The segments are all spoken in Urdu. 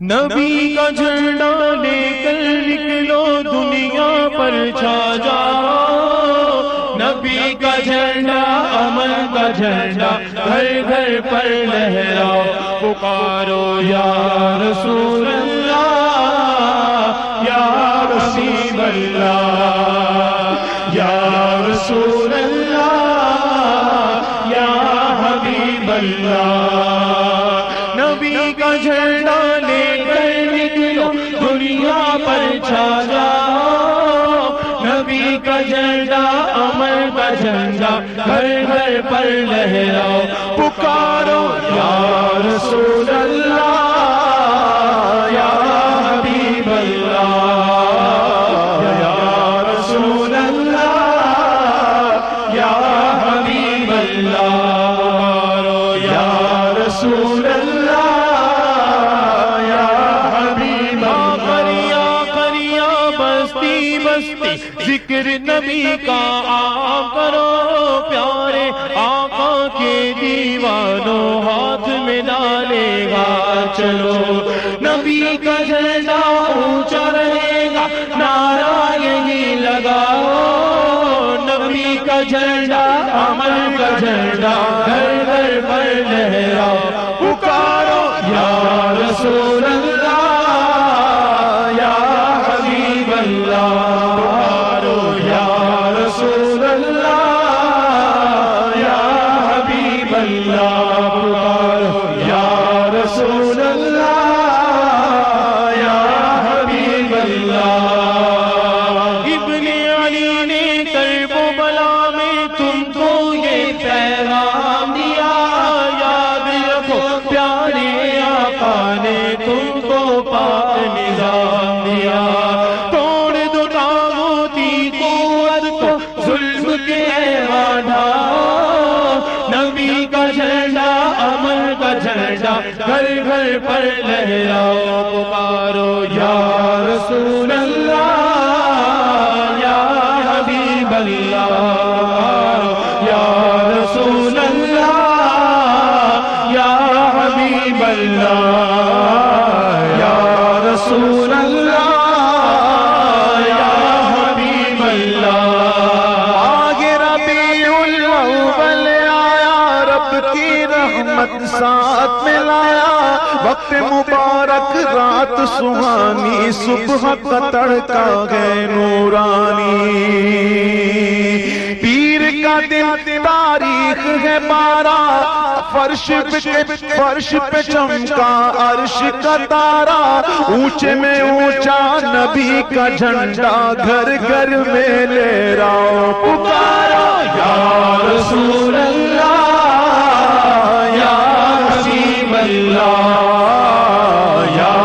نبی کا جھنڈا لے کر نکلو دنیا پر چھا جاؤ۔ نبی کا جھنڈا امن کا جھنڈا گھر گھر پر لہراؤ۔ پکارو یا رسول نبی کا جھنڈا امر کا جھنڈا گھر گھر پر لہراؤ، پکارو، یا رسول اللہ، یا حبیب اللہ، یا رسول اللہ، یا حبیب اللہ، یا رسول ذکر نبی کا کرو پیارے آقا کے دیوانوں ہاتھ میں ڈالے گا، چلو۔ نبی کا جھنڈا اونچا رہے گا، نعرہ یہی لگاؤ۔ نبی کا جھنڈا امن کا جھنڈا، گھر گھر پر لہراؤ پکارو یا رسول گھر گھر پر لہراؤ پکارو یا رسول اللہ، یا حبیب اللہ، یا رسول اللہ، یا حبیب اللہ، یا رسول رحمت ساتھ میں لایا وقت مبارک، رات سہانی، صبح کا تڑکا گئے نورانی۔ پیر کا دن تاریخ ہے بارہ۔ فرش پہ فرش پہ چمکا، عرش کا تارا۔ اونچے میں اونچا نبی کا جھنڈا، گھر گھر میں لے راؤ پکارا یا رسول اللہ۔ اللہ، یا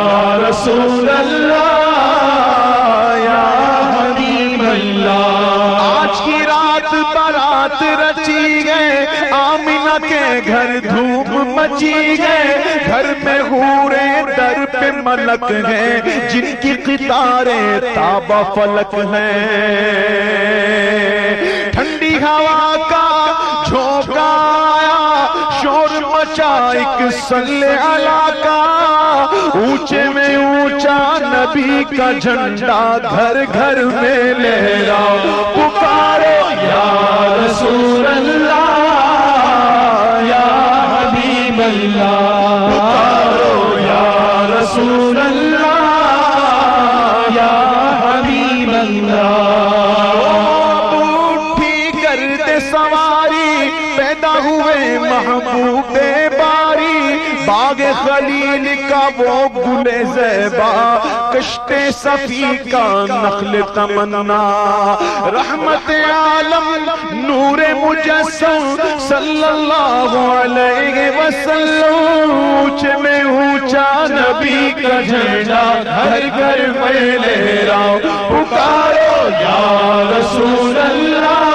رسول اللہ، یا حبیب اللہ۔ آج کی رات برات رچی گئے، آمینہ کے گھر دھوپ مچی گئے۔ گھر میں ہورے در پہ ملک ہیں، جن کی قطاریں تابا فلک ہیں۔ ٹھنڈی ہوا مچا ایک سلے علاقہ اونچے میں اونچا نبی کا جھنڈا گھر گھر میں لہرا پکارو یا رسول اللہ، یا حبیب اللہ۔ پکارو، یا رسول اللہ، یا حبیب اللہ۔ اٹھی کرتے سواری، پیدا ہوئے محبوب باغ خلیل کا وہ گل زیبا کشتے صفی کا نخل تمنا۔ رحمت عالم نور مجسم صلی اللہ علیہ وسلم اونچے میں اونچا نبی کا جھنڈا۔ ہر گھر میں لے راؤ پکارو یا رسول اللہ۔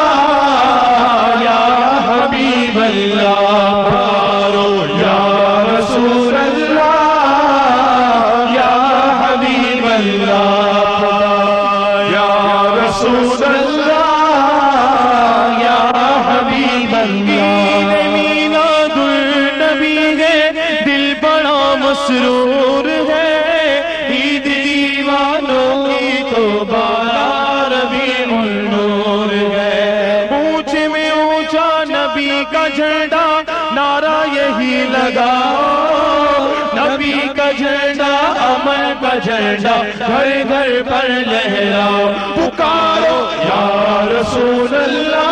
جھنڈا گھر گھر پر لہراؤ۔ پکارو یا رسول اللہ،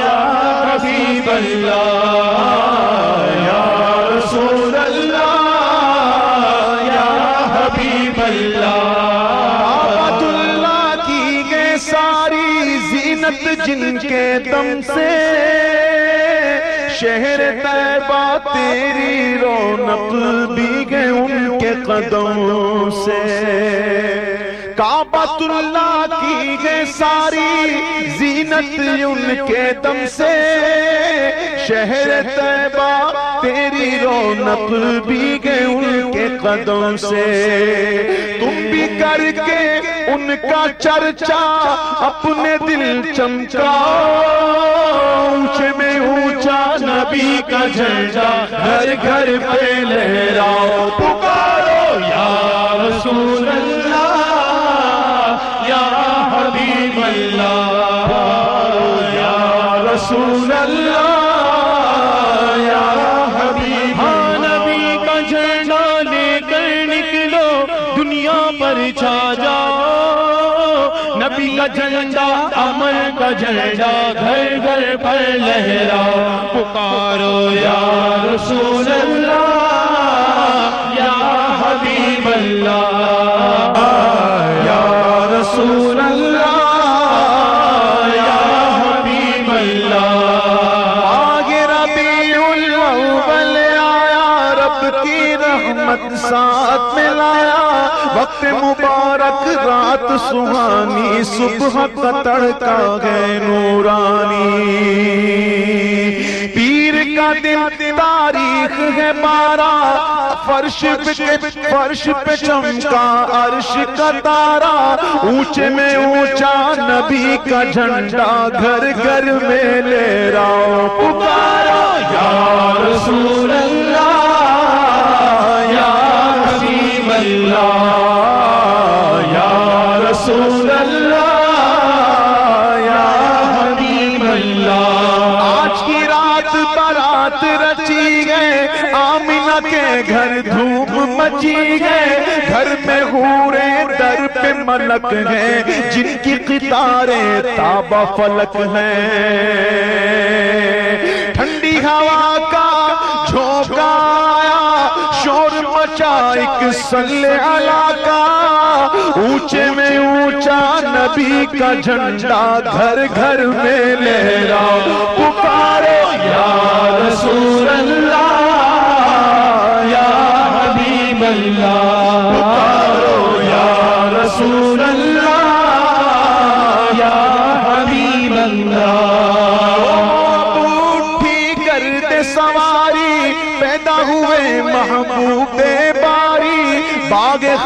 یا حبیب اللہ، یا رسول اللہ، یا حبیب اللہ۔ آباد اللہ کی گئے ساری زینت جن کے دم سے شہر طیبہ تیری رونق بھی گئے ان کے قدم سے۔ کعبۃ اللہ کی گئے ساری زینت ان کے دم سے۔ شہر طیبہ تیری رونق بھی گئے ان کے قدم سے۔ تم بھی کر کے ان کا چرچا اپنے دل چمکا، اونچے میں اونچا نبی کا جھنڈا گھر گھر پہ لہراؤ، پکارو یا رسول اللہ، یا حبیب اللہ یا رسول اللہ۔ کا جھنڈا امن کا جھنڈا، گھر گھر پر لہرا۔ پکارو یا رسول اللہ، یا حبیب اللہ۔ یا رسول اللہ، یا حبیب اللہ۔ آگے ربیع الاول آیا، رب کی رحمت ساتھ میں لایا وقت مبارک رات سہانی، صبح کا تڑکا گئے نورانی۔ پیر کا دن تاریخ ہے بارہ، فرش پہ فرش پہ چمکا، عرش کا تارا۔ اونچے میں اونچا نبی کا جھنڈا، گھر گھر میں لے رہا پکارا یا رسول اللہ، یا حبیب اللہ۔ رسول اللہ، یا حبیب اللہ۔ آج کی رات برات رچی گئے، آمینہ کے گھر دھوم مچی گئے۔ گھر میں ہورے در پہ ملک ہیں، جن کی قطاریں تابہ فلک ہیں۔ ٹھنڈی ہوا ایک صلی اللہ کا، اونچے میں اونچا نبی کا جھنڈا، گھر گھر میں لہرا۔ پکارو یا رسول اللہ، یا حبیب اللہ۔ پکارو، یا رسول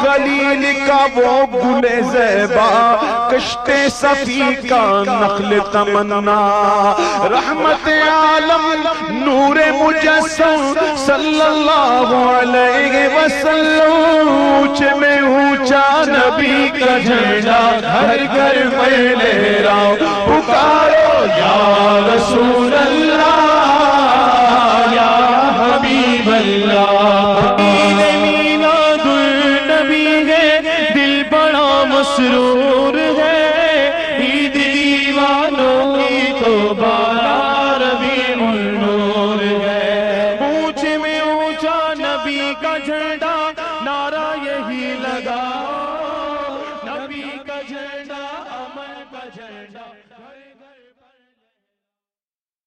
خلیل کا وہ گل زیبا، کشت صفی کا نخل تمنا۔ رحمت عالم، نور مجسم، صلی اللہ علیہ وسلم اونچے میں اونچا نبی کا جھنڈا۔ گھر گھر میں لے رہا پکارو یا رسول۔